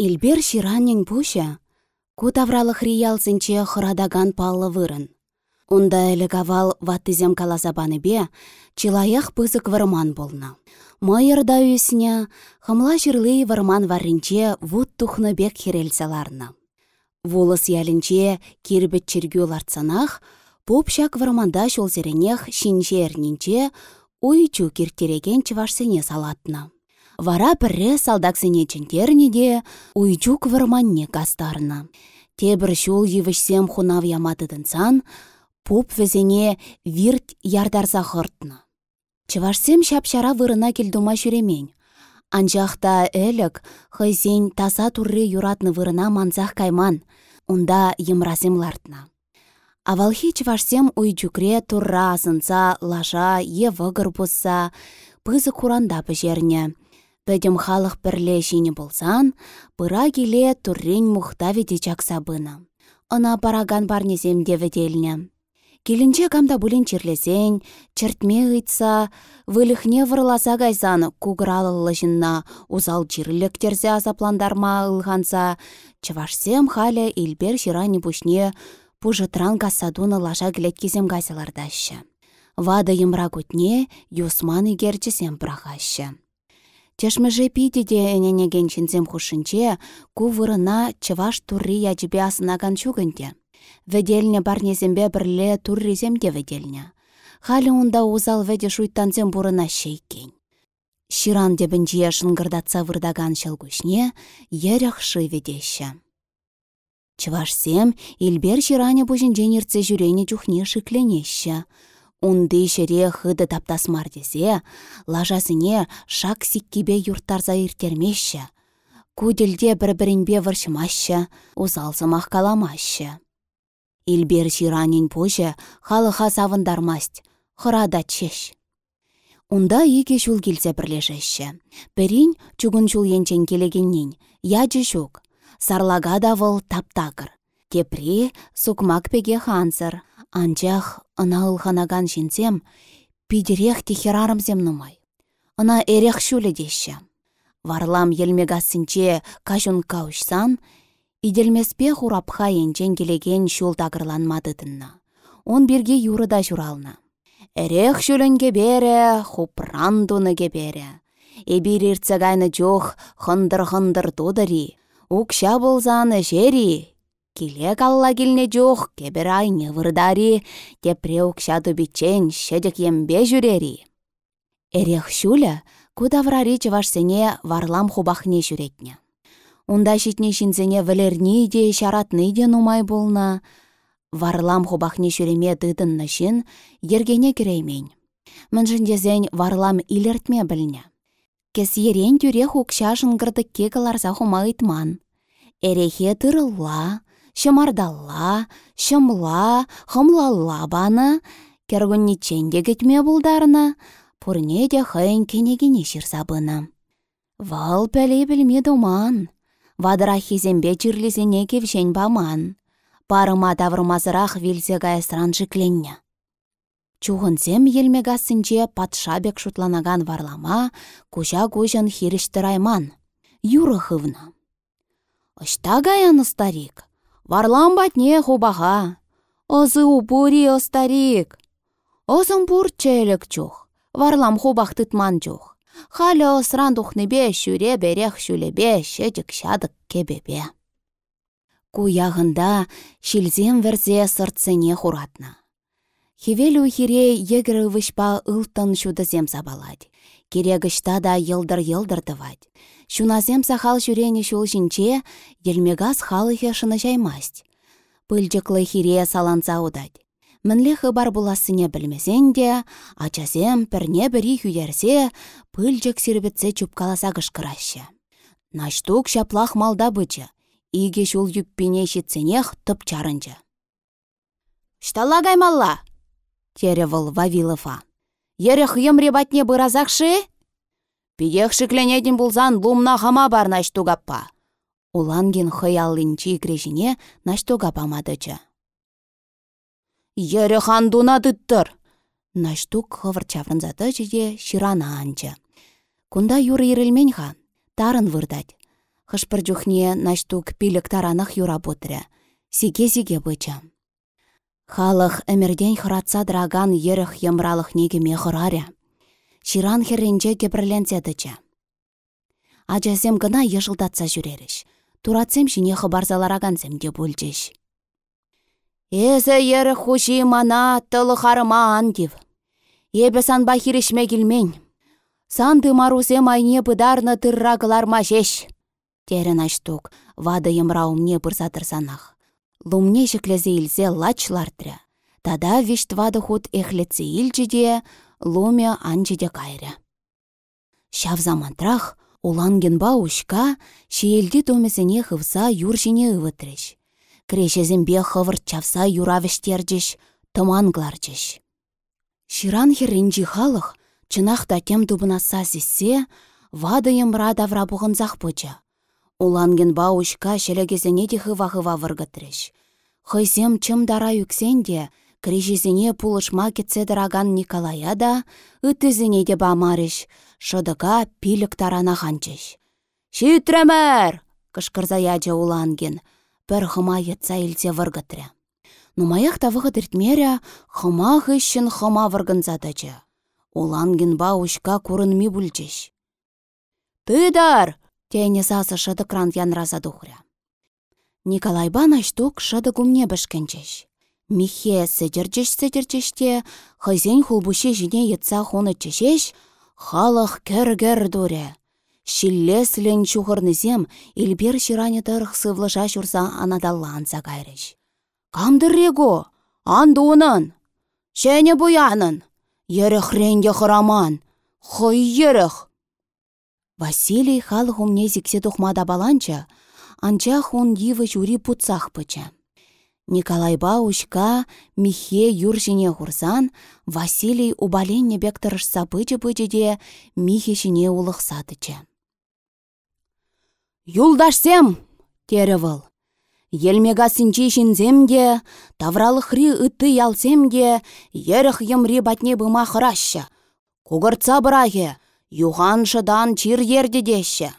Илбер шираннен пуша, ку тавралық риялсынче хырадаган паллы вырын. Унда әлі кавал ваттызем бе, чилаях пызык вырман болна. Майырда үсіне, хымла жырлы вырман варринче вуд тухны бек хирелселарны. Волыс ялінче кирбіт чергю ларцанах, поп шак вырманда шолзеренех шинче эрнинче уй чу киртереген чывашсене салатна. Вара пірре салдаксене чентерне де уйчук вырманне кастарна. Тебір шул евішсем хунав яматыдынсан, Пуп візене вирт ярдарса хыртны. Чывашсем шапшара вырына келдума шүремень. Анжақта әлік хайзен таса турры юратны вырына манзах кайман, унда емразем лартна. Авалхи чывашсем уй жүкре турра асынса, лаша, е вғыр бұсса, пызы куранда піжерне. Бәдім халық бірле жіне болсан, бұра келе туррен мұхта веде чакса бына. Она параган барнезем деведеліне. Келінче камда бұлін черлесен, чертме ұйтса, выліхне вырласа кайсан кугралылы жынна узал чирлік терзе азапландарма ылғанса, чывашсем халя илбер жирани бұшне пужытран кассадуны лаша кілеткезем газелардаща. Вада емра күтне юсман. Чешмеже пидеде әненеген чинзем хушынче, ку вырына чываш турри ячбе асынаган чугынде. Веделне барнезембе бірле турреземде веделне. Халі онда узал веде шуйттанзем бұрына шейкен. Ширан дебін жия шынгырдатса вырдаган шелгушне, ерех шы ведеші. Чывашсем, илбер ширане бұжын женерце жүрене жүхне шыкленеші. Унды шере хыды таптасмар десе, лажасыне шак сиккебе юрттарза иртермеші. Куделде бір-бірінбе варшымашы, узалсымақ каламашы. Илбер жиранин пожа халыха савындармасть, хырада чеш. Унда ике шул келсе бірлешеші. Бірін чугун шул енчен келегеннен, яджы шук. Сарлага да выл таптакыр. Кепри сукмак пеге хансыр. Анчах ына ылханаган жинсем, пидерех техерарымзем нумай. Ына эрех деші. Варлам елмегасынче кажун каушсан, Иделмеспе хурапха енчен келеген шул тагырланмадыдынна. Он бирге юрыда журална. Эрех шүлінге бере, хупран дуныге бере. Эбир ирцегайны жох хындыр-хындыр тудыри. Укша болзаны жери. Киле калла килне жох, кебер айне вырдари. Тепре укша тубичен шедек ембе жүрери. Эрех шүлі, кудаврари чывашсене варлам хубахне жүретне. Унда çитне çинсене вӹлерни де, çаратни де нумай болна. Варлам хубахне çүреме тытынны çын, ергене кереймен. Мӹншӹн варлам илертме білне. Кес ерен тюрех укша шынгырдыкке каларса хума ыйтман. Эрехе тырылла, шымардалла, шымла, хымлалла баны, кергунничен де кетме булдарына, пурне де хăйн кенегене çырсабына. Вал пәле білме думан. Вадыра хизембе чирлисене кевшен баман. Парыма таврмазырах вилсе гайстран жикленне. Чухынсем елмегассынче патшабек шутланаган варлама, куча кучан хиріштірайман. Юры хывна. Ышта гаяны старик. Варлам батне хубаға. Озы упури старик. Озым пур челік чух. Варлам хубах тытман чух. Халі осран тухнебе шүре берех шүлебе шедік шадық кебебе. Ку яғында шилзем верзе сыртсене хуратна. Хевелю хире егірі вышпа ылтын шудызем забалад. Керегішта да йылдыр-йылдыр тывать. Шуназем сахал жүрене шул жинче, елмегаз халы хешыны жаймасть. Пыльчыклы хире саланса удать. Мінле хыбар буласыне білмесен де, ачасем пірне бірі хүйерсе, пыльчык сирбетсе чупкаласа кышкырашы. Наштук шаплах малда бычы, иге шул юппине шитсенех тұп чарынчы. «Штала гаймалла!» – теревыл Вавилова. «Ерех емре батне бұразақшы?» «Пидех шикленедін бұлзан лумна хама бар наштугаппа!» Улангин хыяллинчи крежине наштугапа мадычы. Ере хандуна тыттыр. Наштук хывыр чаврынзаты жеде ширана анчы. Кунда юры ирелмен ха, тарын вырдать. Хышпыр жүхне наштук таранах юра бұтыры. Сиге-сиге быча. Халық әмірден хыратса драган еріх емралық негеме хыраря. Ширан херренче кепірленседічі. Ачасем гына ешылдатса жүреріш. Туратсем жіне хыбарзаларагансем де бөлчеш. Эзі ері хуши мана тылы харыман див. Ебе санба хирішме келмен. Санды марусем айне бұдарны тыррагылар жеш. Терін аштук, вады емраумне санах. Лумне жіклезе илзе лачлартря. Тада вишт вады худ эхлеце илчеде, луме анчеде кайря. Шав замантрах, улангенба ушка, шиелди томесене хывса юршине ывытреш. Крешезембе хывыр чавса юравештерджеш, тымангларчеш. Ширан херринчи халық, чынақта тем дубынаса зесе, вады емра давра бұғынзақ пыча. Уланген баушка шелегезене де хыва-хыва выргытреш. Хыйсем чым дара крижезене пулышма кетсе дыраган Николая да, үттізіне де бамарыш, шыдыға пилік тарана ханчыш. Шитремер! кышкырза яча уланген, бір хыма етса илсе выргытря. Нумаях тавығы діртмеря, хыма хыщын хыма выргынзадачы. Уланген баушка ми бүлчеш. Тыдар! Тәйне сасы шыды кран янраза духря. Николайбан аштук шыды гумне бішкенчеш. Михе сідірчеш-сідірчеште, хызен хулбуше жіне етса хуны чешеш, халық кер-кер дуре. Шиллеслен чухырнызем илбер ширане тырх сывлыша шурса анадалланса кайрыш. Камдыррего, андуынын, шәне буянын, еріх ренге хыраман, хой еріх. Василий хал хумне зиксе тухмада баланча, анча хун дивы жури путсах пыча. Николайба ушка михе юржине хурсан, Василий убаленне бек михе шине улықсадыча. Юлдашсем! тері выл. Елмега сінчи шинземге, тавралықри үтті ялсемге, еріх емри батне бұма хыраща. Кугырца бұрахе, Юхан шыдан чир ердедеші.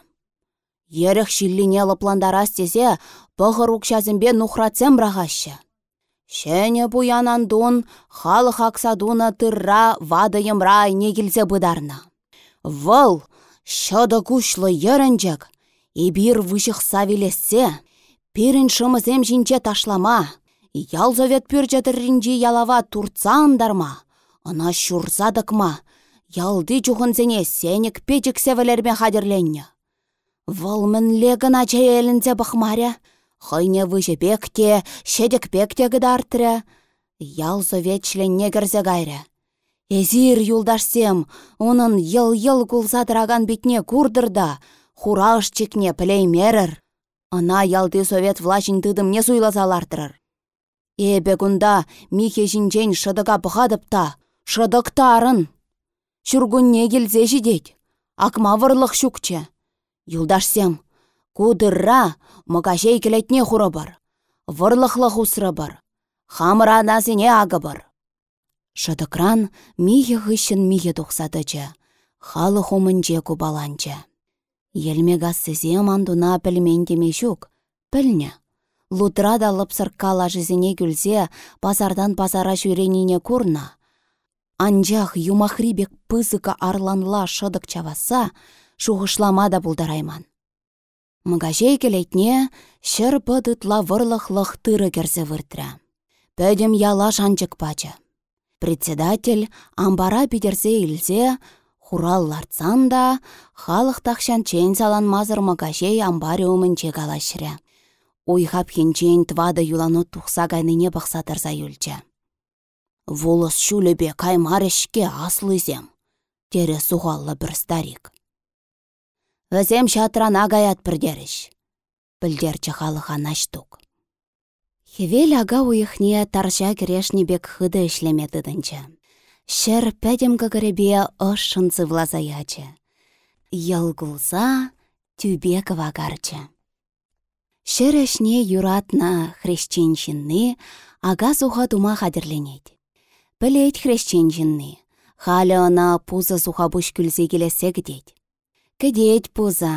Еріх шиллине лыпландарас тезе, пығыр укшазымбе нухрацем брағашы. Шәне буянан дун, халық аксадуна тырра вадыйымра негілзе бұдарна. Выл, шыды күшлі ерінжік, ебір вышық савилессе, пирін шымызем жинче ташлама, ял зовет пүржетірінжі ялава турцандарма, ына шурзадықма, Ялды чухынсене сенек печік севелерме хадерленне. Вăл мӹнле гына чаелінзе бұхмаря. Хыйне выжы бекте, шедек бекте гыдартря. Ял советчленне кірзе гайря. Эзир юлдашсем, унын йыл-йыл кулсатыраган битне курдырда, хураш чекне мерір. Ана ялды совет влашын тыдым не суйлазалартырыр. Эбе кунда михе жинчен шыдыға бұхадыпта, шыдықтарын. Шүргүнне келзе жидет. Акма вăрлăх çукчче. Юлдашсем, кудырра мăкашей келетне хурă бар. Вăрлăхлăх усрă бар. Хамыра назине агы бар. Шыдыкран михе хыщын михе тухсатычы. Халы хумынче кубаланчы. Елме гассызе мандуна пілмендеме жүк. Пілне. Лутра да лыпсырккала жызіне күлзе, пазардан пазара жүренине курна. Анжақ юмахрибек пызыка арланла шыдық чаваса, шуғышлама да бұлдарайман. Мыгажей келетне шыр пыдытла вырлықлық тыры керсе выртра. Пөдім яла шанчык пачы. Председатель амбара бидерсе илзе, хуралларцан да, халық тақшан чен салан мазыр мыгажей амбариумын чегалашыря. Уйхап хенчен твады юлану тухса гайныне бақсатырса юлча. Волос шулебе каймарышке аслызем. Тере суғаллы бір старик. Өзем шатрана гаят бірдеріш. Білдерчі халыға наштук. Хевел ага уйхне таржа керешнебек хыды ішлемедідінчі. Шер пәдем гагыребе ұшын цывлазаячы. Йылгулса тюбек вагарчы. Шер юратна хрещеншінні ага суға тума хадерленет. Пілет хрещен жінні. Халі ана пуза суха бұш күлзе келесе. Кедет пуза.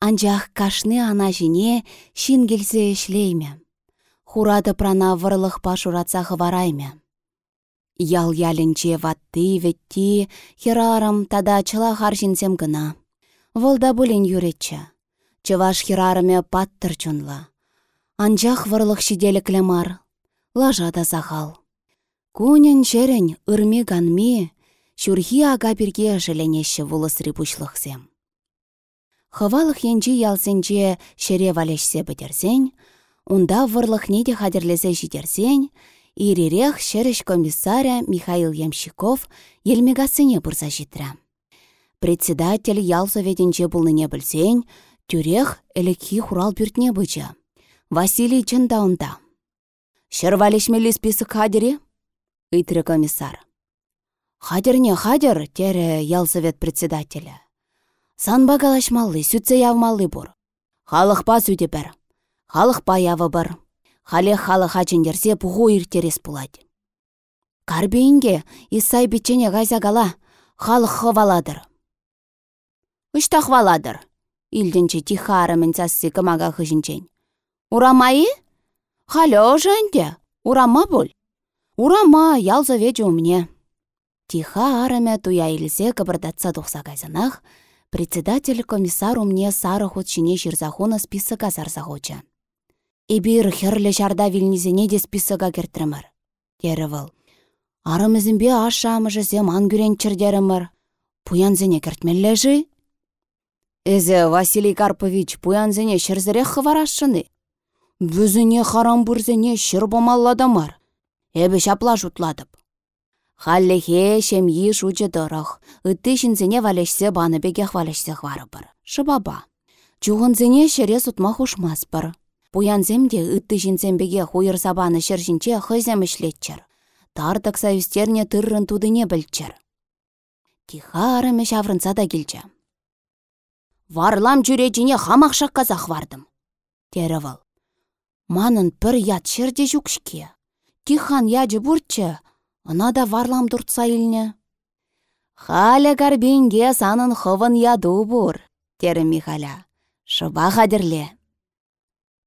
Анчах кашны ана жіне шин ішлейме. Хурады прана вăрлых пашуратса хыварайме. Ял ялінче ватты, ветти, херарым тада чыла харжинсем гына. Вăлда бұлін юретчі. Чываш херарыме паттыр чунла. Анчах вăрлых шиделіклі мар. Лажа да захал. Кунен черен ырми ганми, Шурхи ага бірге жіленеші вулысры бұшлықсем. Хывалық енжі ялсенже шере валешсе бідерсен, унда вăрлых неде хадерлесе жидерсен, иререх шереш комиссаря Михаил Ямщиков елмегасыне бұрса житра. Председатель ял советінче бұлныне білсен, тюрех элекхи хурал бүртне быча. Василий чында унда. Шыр валешмелі список хадере? Ыйтры комиссар. Хадерне хадер, тере ялсовет председателя. Санба калашмалли, сүтсе явмалли бур. Халықпа сүте бір. Халықпа явы бір. Хале халық ачындерсе пұғу иртерес пулать. Карбейінге Исай бітчене ғайза гала, халық хываладыр. Үштақ хваладыр. Илденче тихарымын сассы кымага хыжынчен. Урамайы? Хале ожынде, урама бұл. Урама умне. Тиха араме туя илсе кабырдатса тухса кайсанах, председатель комиссар умне сары шине жирзахуна списыка зарзахуча. Эбир херле жарда вилнизене де списыка кертірімір. Дері выл. Арымызымбе ашамыжы зем ангюрен чырдерімір. Пуянзене кертмеллежі? Эзе Василий Карпович пуянзене шырзіре хыварашшыны. Бүзіне харам бұрзене шыр бомалладамар. Эбі шапла жутладып. Халлехе шемьи шучы дырых. Үтті шинзене валешсе баны бекех валешсех варыбыр. Шыбаба. Чуғынзене шере сутма хушмаспыр. Пуянземде үтті шинзембеге хуйыр сабаны шершінче хызем ішлетчір. Тартық савистерне тыррын тудыне білчір. Тиха арымы шаврынса да келчі. Варлам жүречіне хамақ шаққазақ вардым. Тері вал. Манын пір ят шерде жүкшке. Тихан яджы бұртчы, Ына да варлам туртса илне. Халя гарбинге санын хывын яду бур, тері Михаля. Шыба хадірле.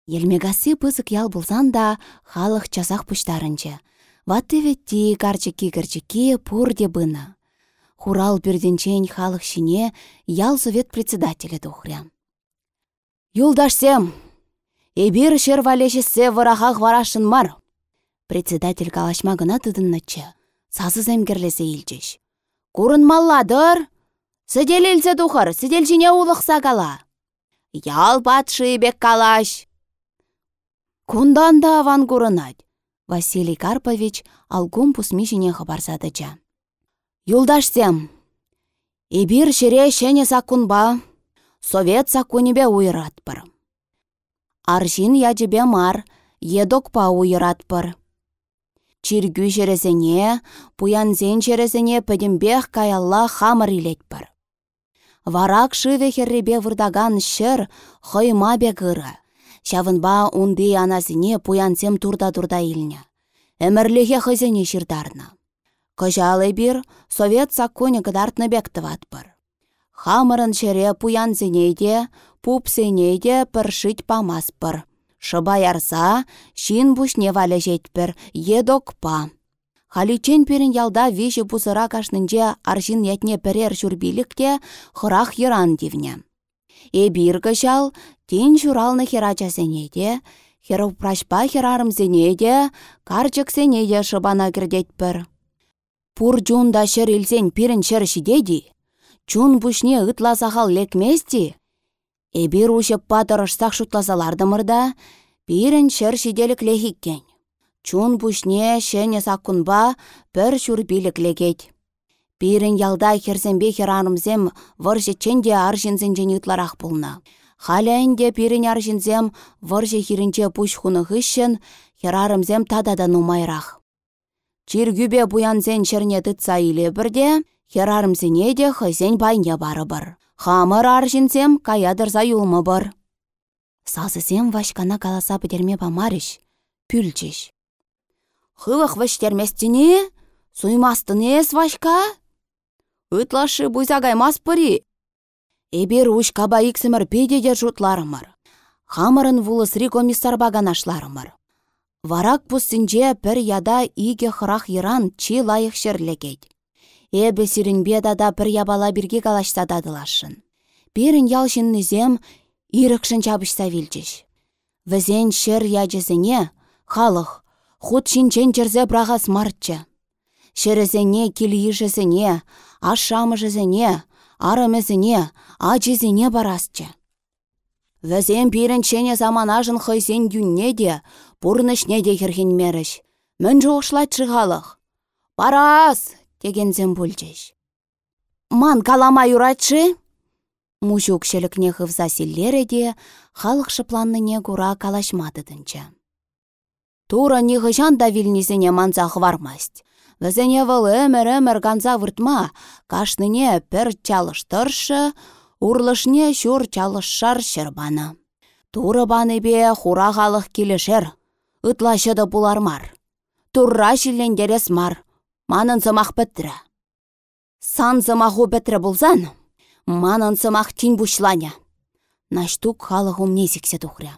Елмегаси пызык ял булсан да халық часақ пұштарынчы. Ватты ветти карчыки-карчыки пурде бына. Хурал бірденчен халық шине ял совет председателі тухря. Юлдашсем, эбир шер валешесе варахах варашын мар, Председатель калашма гына тыдыннычче. Сазы зәмкерлесе илчеш. Курын малладыр? Сыдел илсе сыдел жіне улықса кала. Ял патшы бек калаш. Кундан да аван. Василий Карпович алгум пусми жіне хабарсадыча. Юлдашсем, Ибир шере шене сакунба, совет сакунебе уйратпыр. Аршин ячебе мар, едокпа уйратпыр. Чиргü жересене, пуянзен жересене пӹдембех каялла хамыр илетпір. Варак шыве херребе вырдаган шыр хойма бе кыры. Шавынба унди анасыне пуянсем турда-турда илнне. Әмірліге хызене шырдарна. Кыжалы бир совет законе кыдартны бек. Хамырын шере пуянзенеде, пупсенеде пыршить памаспыр. Шыба ярса, шин бушне валя жетпір, едокпа. Халичен перін ялда веші пусыра кашнынче аршин ятне пірер жүрбилікте хырах йыран дивне. Эбир кышал, тин журалны херача сенеде, херов прашпа херарым сенеде, карчык сенеде шыбана кірдетпір. Пур джунда шыр илсен пирін шыр шидеди, чун бушне ытла сахал лекмести, Эбир ушып патырышсақ шутласалардымырда, пирін шыр шиделік лехиккен. Чун пушне шене саккунба пір шур билік легет. Пирін ялда херсенбе херанымзем выржы ченде аржинзенжен ютларақ болна. Халяйнде пирін аржинзем выржы хирінче пуш хуны хыщын, херарымзем тадада нумайрақ. Чиргюбе буянзен черне тытса иле бірде, херарымзене де хызен байне бары бір. Хамыр аржинсем каядырза юлмы бір. Сазысем вашкана каласа бідерме бамарыш, пүлчеш. Хылық вәштерместіне, суймастын ес вашка? Үтлашы бұйзагаймас пыри. Эбер уш каба иксімір педеде жұтларымыр. Хамырын вулысри комиссарба ганашларымыр. Варак пустинче пір яда иге хырах йыран чи лайық шерлегет. Эбе сирінбе дада пір ябала бірге калашса дадылашын. Бірін ял нізем ирықшын чабышса вилчіш. Візен шер яжызыне, халық, худ шинчен черзе брағас мартчы. Шерезене килийжізіне, ашамыжызыне, арымызыне, ачызыне барасчы. Вәзем пиренчене заманажын хойсен юнне де, пурнышне де херхенмеріш. Мін жоғышлайт шығалық. Барас! Дегензен бүлчеш. Ман калама юрайтшы? Мужук шелікне хывза де, халық шыпланныне кура калашмадыдынча. Тура нихыжан да вилнизене манзақ вармасть. Візіне выл өмір-өмір ганза выртма, кашныне пір чалыштыршы, урлышне шур чалышшар шырбаны. Туры бе хура халық келешер, ытлашыды булармар. Турра шиллендерес мар, манын зымақ біттірі. Сан зымаху біттірі бұлзан, манын зымақ тин бұшланя. Наштук халық умне сіксе тухря.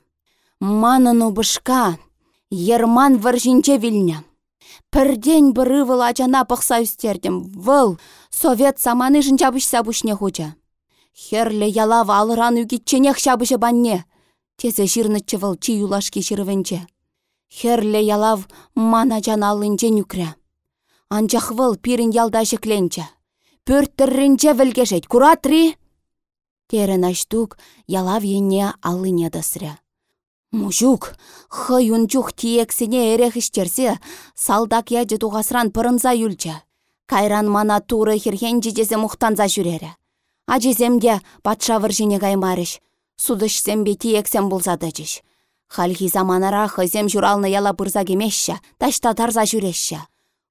Манын убышка, ерман варжинче вильня. Пірден бірі выл ачана пықса үстердім. Выл, совет саманы жынча бұшса бұшне хуча. Херлі ялав алыран үгітченех шабышы банне. Тезе жирнычы выл чи юлашки шырвенче. Херлі ялав мана жаналынче нүкрі. Анчах выл пирін ялда жекленче. Пөрттіррінче вілгешет, куратри! Терін аштук ялав енне алыне дасыря. Мужук, хы юнчух тиексіне эрех іштерсе, салдак яджы туғасран пырынза юлча. Кайран мана туры хирхен жидезе мұқтанза жүрері. Ажеземде патша выржіне каймарыш. Судышсембе тиексем болзады жиш. Хальхи заманара хызем журалны яла бұрза кемешші, ташта тарза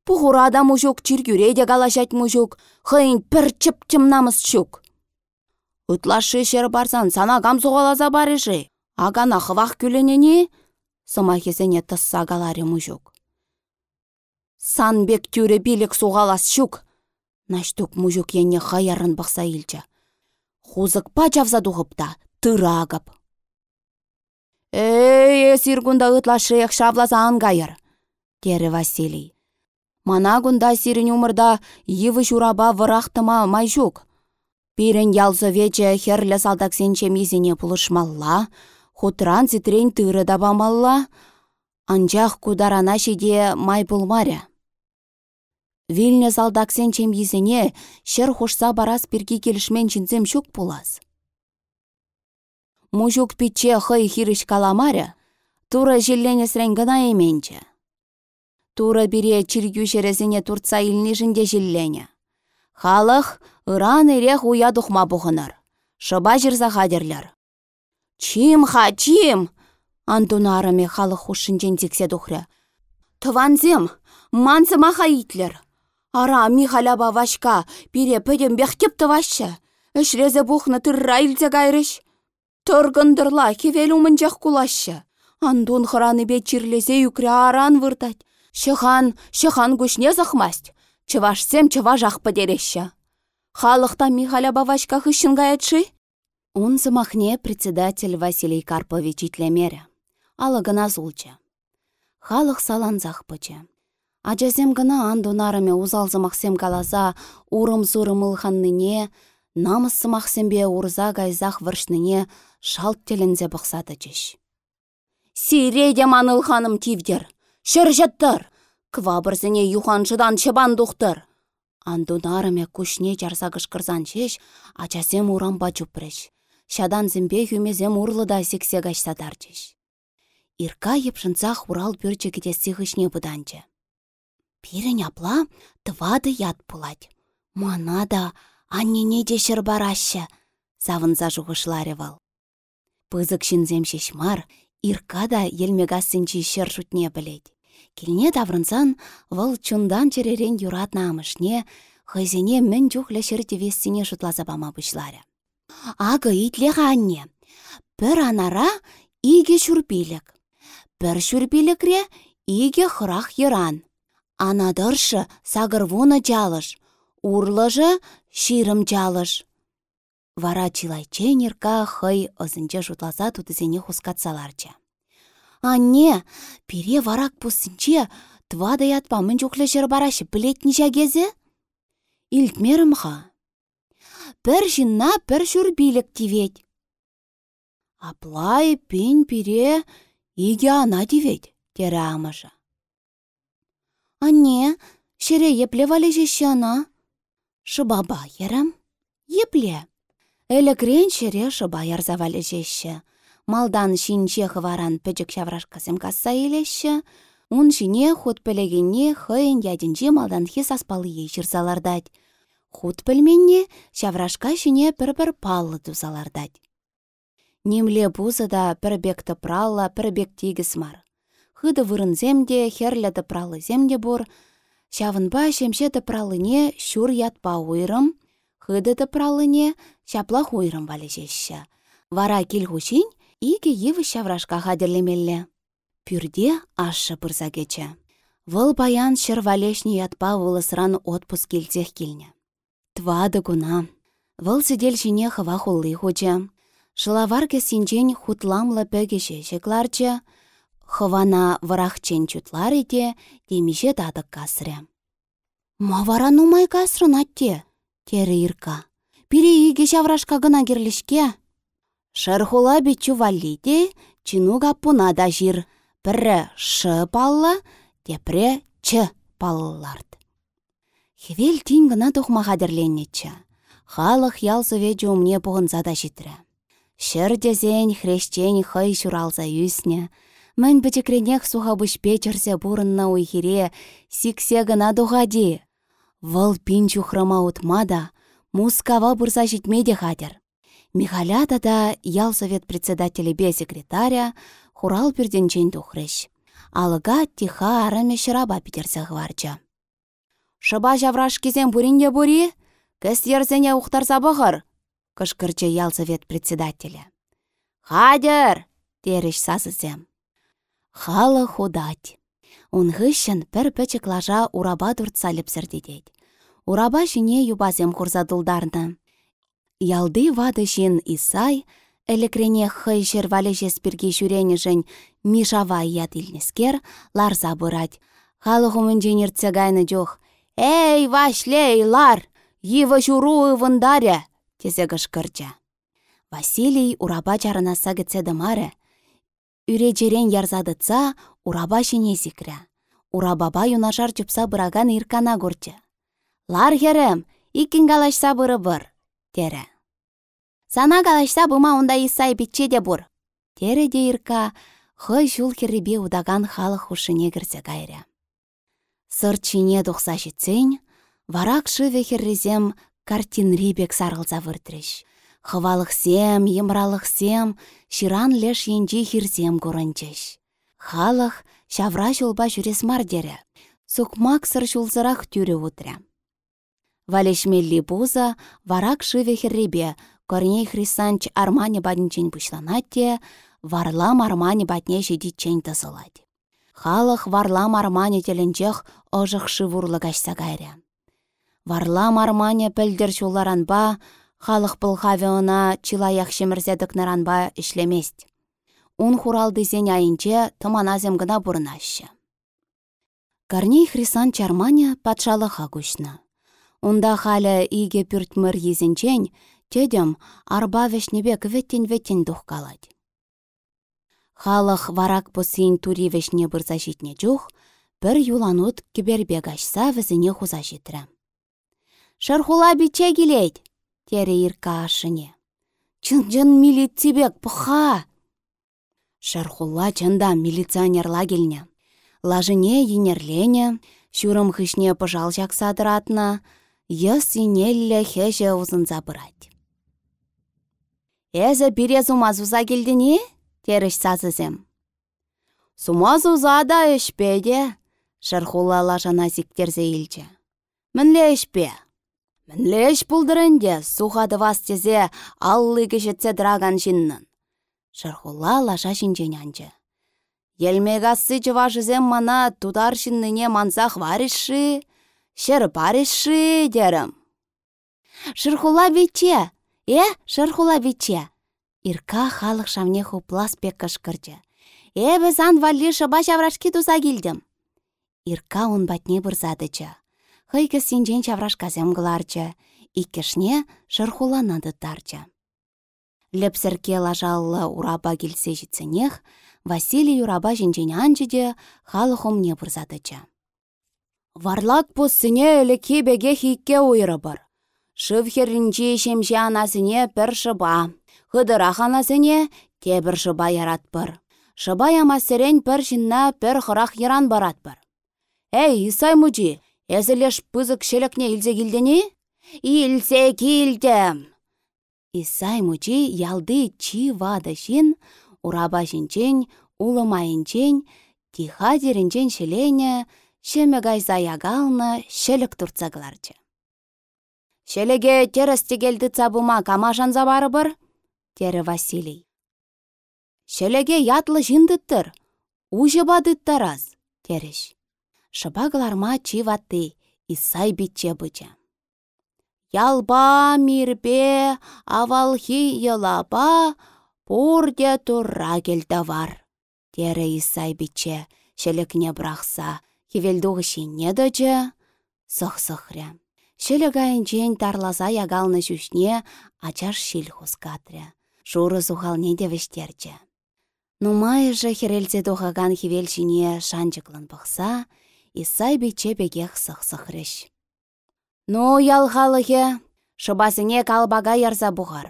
жүрешші. Пұғырада мужук чиргюреде калашать мужук, хыйн пір чып намыс чук. Утлашы шер барсан сана камсуғалаза барышы. Агана хывах күленене, сымахесене тысса галаре мужук. Санбек тюре билік суғалас шук. Наштук мужук ене хаярын бақса илчі. Хузык па жавза дұғыпта, тыра агып. Эй, сиргунда ытлашыяк шавласа ангайыр, дері Василий. Мана гунда сирін умырда йывы жураба вырақтыма майжук. Пирен ялзы вече херлі салдаксенче мизіне пулышмалла, Хутран зитрен тыры да бамалла, анчах кударана шеде май пулмаря. Вильне залдаксен чемйізіне шер хушса барас пирки келішмен чинзем шук пулас. Мужук питче хый хирыш каламаря, тура жилленесрен гына еменче. Тура бире чиргю турца илнишінде жиллене. Халық ыран ирех уя духма бұғыныр. Шыба жырза хадерлер. Чим ха, чим! Антунарами халық хушынчен тексе тухря. Тыванзем, маха итлер. Ара Михаляба вашка, пире пөдем бехтеп тывашы. Эшрезе бухны тырра илзе гайрыш. Тұргындырла кевел умынчах. Андун хыраны бе чирлесе юкре аран выртать. Шыхан, шыхан күшне захмасть. Чывашсем чываш ақ пыдереща. Халықта Михаляба вашка хышын гаятшы? Он замахне председатель Василий Карпович итлемере. Алы гына зулча. Халық саланзақ пычы. Ажазем гына андунарыме узалзымақсем калаза урым-зурым ылханныне, намыс сымақсембе урза гайзақ выршныне шалт телензе бұқсады жеш. Сиреде манылханым тивдер, шыр жаттыр, квабырзіне юханшыдан чыбан дұқтыр. Андунарыме күшне жарса кышкырзан шеш, ачасем урамба чупрыш. Шадан зімбе хүмезем урлыда сексе качсадарчыш. Ирка епшынцах урал пөрчі кедесі хышне бұданчы. Пирін апла тывады ят пулать. Мана да аннене де шыр барашы, завынза жуғышларевал. Пызык шинзем шешмар, Ирка да елмегассынчи шыр шутне білет. Келіне даврынсан, вăл чундан черерен юрат намышне, хызене мін чухлі шыр тевесіне шутлаза бама Ағы итлеға анне. Бір анара иге шүрпилік. Бір шүрпилікре иге хырақ еран. Анадыршы сағырвуны жалыш. Урлыжы ширым жалыш. Вара чилайчен ирка хый ызынче шутласа тутызене хускатсаларчы. Анне, пире варак пусынче, твада ятпа мін жүклі жыр барашы білетні жагезі? Илтмерімға. Пір жинна пір жүр билік тивет. Аплай пен пире иге ана тивет, тері амыжы. Анне, шере епле валі жеші ана? Шыбаба ерім? Епле. Әлі крен шере шыба ярза валі жеші малдан шинче хываран пӹчӹк çаврашкасем касса илешші, ун шине хут пӹлегенне хăйын ядинче малдан хи саспалы çырсалардать. Хут пӹлменне çаврашка шине пір-пір паллы тусалардать. Нимле пузы да пірбек тыпралла, пірбек тигіс мар. Хыды вырынзем де, херлі тыпралы земде бур, Шавынба шемше тыпралыне шур ятпа уйрым, хыды тыпралыне çапла хуйрым валешешші. Вара кил хушин Ике йывы çаврашка хадерлемелле. Пюрде ашшы пырса кече. Вăл паян çр валешне ятпа вылысран отпуск килтех килнне. Твады куна. Вăл сидел çине хыва хулли хуче. Шылаварке синчен хутламлы пөгеше çекларчы, хывана вырахчен чутлар ите, темише тадык касрре. Ма вара нумай касрын атте, тері ирка. Пире иге çаврашка гына кирлешке. Шырхула бичу валлиде, чинуга пуна да жир. Пірі шы паллы, тепре чы паллылард. Хевел тин гына тухма хадерленнеччі. Халық ялсыве жумне пұғынса да житрі. Шыр дезен хрещен хай шуралса юсне. Мін бічікренех суха бұшпе чырсе бұрынна уйхире, сиксе гына дұғади. Вăл пин чухрыма утмада, мускава бұрса житмеде хадер. Михалята да ялсовет председателі бе секретаря хурал пірденчен тухрыш. Алыга тиха араме шыраба питерсе. Шыба жавраш кезен буринде бури, кіс ерзене ухтарса бұғыр, кышкырчы ялсовет председателі. Хадер! тереш сасызем. Халы худать. Унғышын пір пічік лажа ураба дұртса ліпсірдедет. Ураба жіне юбазем хурзадылдарны. Ялды вады жин Исай, элекрене хый жервалі жеспірге жүрені жын мишава ят илнескер, ларза бұрад. Халығым инженер цегайны жоқ. «Эй, вашлей, лар! Йывы журу ывындаре!» тезе кышкырча. Василий ураба чарынаса кетсе. Үре жерен ярзадыца ураба шине зикря. Урабаба юнашар чупса бұраган иркана көрчі. Лар херем, галашса бұры бұр, тере. Сана калашса бұма онда бітче де бұр. Тере де ирка, хы жул керебе удаган халық хушыне кірсе кайря. Сыр чине дұқса жетсен, варак шыве херрезем картинрибек сарғылза выртреш. Хывалықсем, емралықсем, ширан леш енжи хирзем көрінчеш. Халық шавра жолба жүрес мардері, сукмак сыр жулзырақ тюре утря. Валешмелли буза варак шыве херребе Корней Хрисанч армани баднчен пучланатте, варлам армани батне жедичен тасылать. Халық варлам армани теленчех ожық шывурлы кайря. Варлам армани пілдір ба, халық пылхавиона чилаях шемірзедік наранба ішлемест. Ун хуралды зен айынче тыманазем гына бұрнашы. Корней Хрисан чарманя патшалыха күшні. Унда халі иге пүртмір езінчен, Тедем арба вешнебе кветтен-веттен духкалать. Халық варак посин тури вешне бұрза житне жух, бір юланут кібербег ашса візіне хуза житрі. Шырхула биче келейд, тере ирка ашыне. Чын-жын милицибек пұха! Шырхула чында милиционерла келне. Лажыне енерлене, шүрім хышне пыжал жақсадыратна, ес инелле хеже узынза бұрать. Эзі бире зума зуза келдіне? Теріш сазызем. Сума зуза да ішпеде, шырхулала жана зиктерзе илче. Мінле ішпе. Мінле іш бұлдырынде, сухады вастезе аллы кешетсе драган жиннын. Шырхула лаша жинжен анчы. Елмегасы жывашызем мана тудар жинныне манзақ вариши, шыр бариши дерім. Шырхула вече, Э, шырхула биче. Ирка халық шамне хуплас пек кышкырчы. Эбі сан валли шыба шаврашки туса келдім. Ирка он батне бұрзадычы. Хыйкі синжен шаврашказем гыларчы. Иккешне шырхуланады тарчы. Лепсірке лажаллы ураба келсе житсенех, Василий ураба жинжен анжыде халық омне бұрзадычы. Варлак пұссыне әлі кебеге хикке уйры бар. Шывхерінче шемші анасыне пір шыба. Хыдырақ анасыне тебір шыба яратпыр. Шыба ямасырен пір жинна пір хырах яран баратпыр. Эй, Исай мужи, әзілеш пызык шелекне илзе келдені? Илсе келдім. Исай мужи ялды чи вады шин, ураба жинчен, улы майынчен, тиха дерінчен шелене, шемегайза ягалны шелік турцагларчы. Шелеге терісті келді цабума камашанза бары бір? Тері Василий. Шелеге ятлы жіндіттір. Уже бадыттараз, тереш. Шыбагларма чиватты, исай битче быча. Ялба мирбе, авалхи йылаба, пурде турра келді. Тері исай битче, шелекне брахса, хевелдуғы шинне дочы, сық-сықря. Шелі жен тарласа ягалны жүшне ачаш шил хускатря. Шуры сухалне девештерчі. Нумай же херелсе тухаган хевел шине шанчыклын бұқса, Исай бече бегех сық-сықрыш. Ну, ялхалығы, шыбасыне калбага ярза бұғар.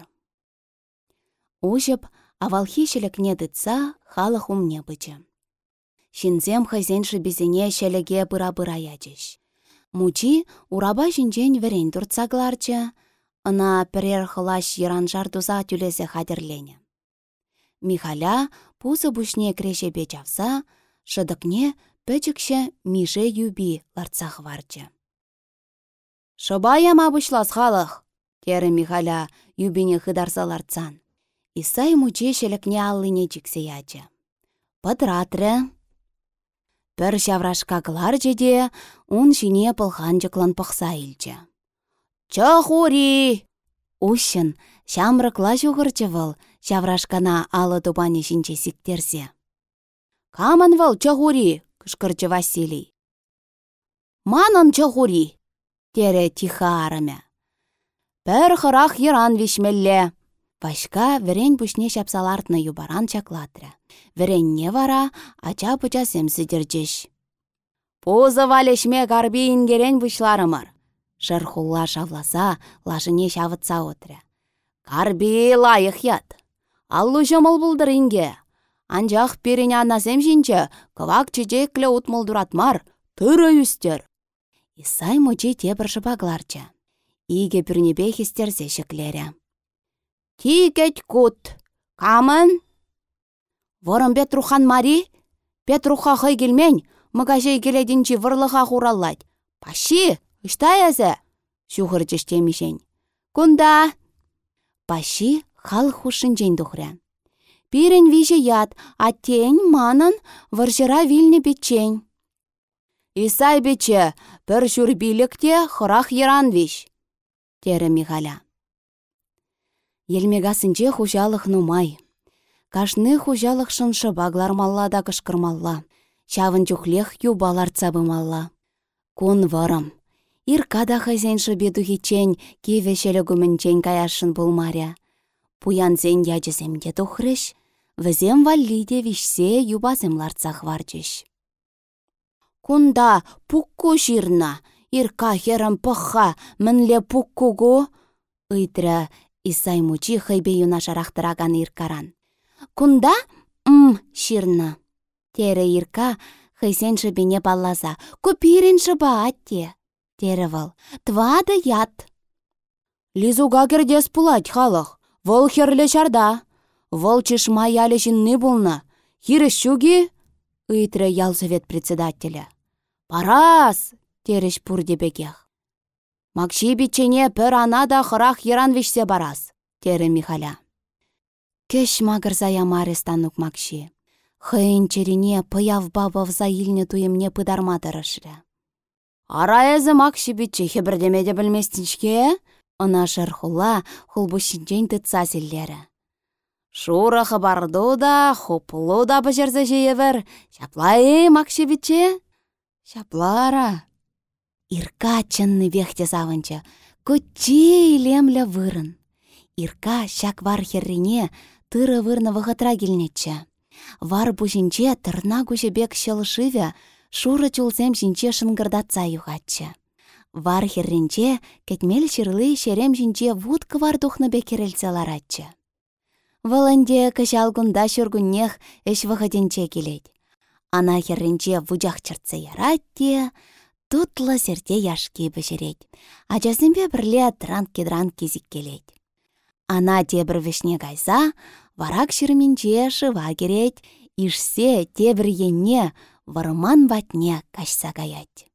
Ужып, авалхи шелекне дытса, халық умне бычы. Шинзем хызен шыбезіне шелеге бұра-бұра ячыш. Мучи ураба жинжен верен турцагларчы, ына пірер хылаш еранжар туза түлесе хадерлене. Михаля пузы бушне креше бечавса, шыдыкне пөчікші миже юби ларцах варчы. Шыбая мабышлас халық, тері Михаля юбине хыдарса ларцан. Исай мучи шелекне аллыне чиксе ячы. Пыдратры, Пір шаврашка кылар жеде, ун шине пылхан жықлан пықса илчі. Чахури! Ущын, шамрыкла жуғырчы выл, шаврашкана алы тупане шинче сиктерсе. Камын выл, чахури! кышкырчы Василий. Манын чахури! Тере тиха арымя. Пір хырах еран вишмелле. Пашка вірен пүшне шапсалартны юбаран чаклатря. Віренне вара ача пыча семсідерчеш. Пузы валешме гарби ингерен бұшларымыр. Шырхулла шавласа, лашыне шавытса отря. Карби лайық ят. Аллу жымыл бұлдыр инге. Анжақ перене анасем жинче, кывак чечеклі утмылдыратмар, тұры үстер. Исай мучи тебір шыбагларча. Иге пірнебе хестерзе шеклері. Тикет кут. Камын? Ворым Петрухан мари? Петруха хай келмен, мыгажай келедінчі вырлыға хураллать. Паши, үштай әзі? Шухыр жештемешен. Кунда? Паши хал хушын жен дұхря. Пирен виже ят, а манын варжыра вилне бечен. Исай бече, пір жүрбилікте хырах еран виш. Тері Михаля. Елмегасынче хужалық нумай. Кашны хужалық шыншы баглармалла да кышкырмалла. Чавын чухлех юбалар цабымалла. Кун варым. Ирка да хазенші бедухичен кевешелі гүмінчен каяшын булмаря. Пуянзен яжыземде тухрыш, візем валлиде вишсе юбазем ларцах варчыш. Кунда пукку жирна, ирка херім пықха, мінле пуккугу, ыйтры Исай мучи хайбе юна шарахтыраган иркаран. Кунда? М, ширна. Тере ирка хайсен шыбине балласа. Купирин шыба атте. Тере вал. Твады ят. Лизуга кердес пулать халық. Вол херле шарда. Вол чешма яле жинны булна. Хирі шуги? Ыйтры ялсовет председателя. Парас! Тереш пурдебегех. Макши бичене пір ана да хырах еран вишсе барас, тері Михаля. Кеш магырза ямаре станук Макши. Хыйын черене пыяв бабавза илне туемне пыдарма тырышря. Ара әзі Макши биче хебірдемеде білместіншке? Ына шерхула хулбушинчен тытса зиллері. Шура хабарду да, хуплу да бажерзе жейевір. Шаплай макши? Шаплара. Ирка чынны вехте завынчы. Көтче лемля вырын. Ирка шак вар херрине тыры вырны вғытра келнетчі. Вар бушинче тырна бек шылшывя, шуры чулсем шинче шынгырдатса юғатчы. Вар херринче кетмел шырлы шерем жинче вуд кывар бе керелсе ларатчы. Çуркуннех эш килет. Ана херринче вучах чыртсе яратте, тутлă серте яшки пӹçерет. Ачасемпе пірле транки-дранки келет. Ана тебір вешне кайса, варак çырминче шыва керет, ишсе тебір енне вырман ватне качса каять.